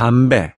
담배